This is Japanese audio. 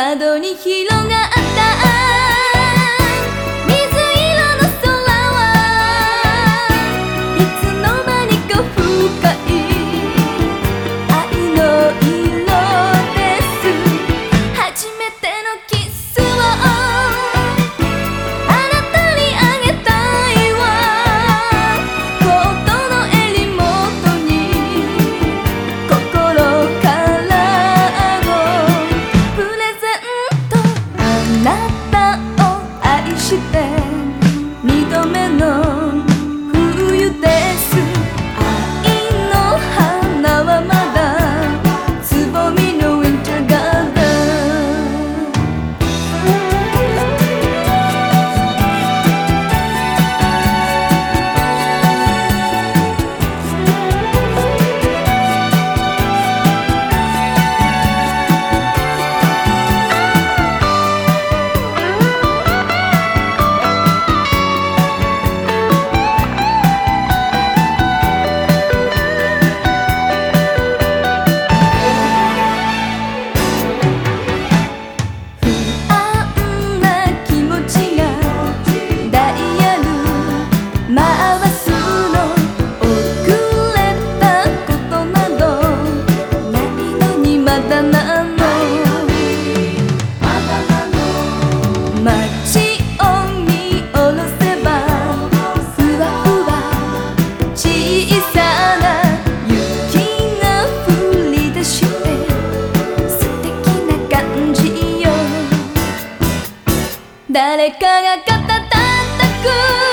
窓に広がったなたを愛して二度目の誰かが肩叩く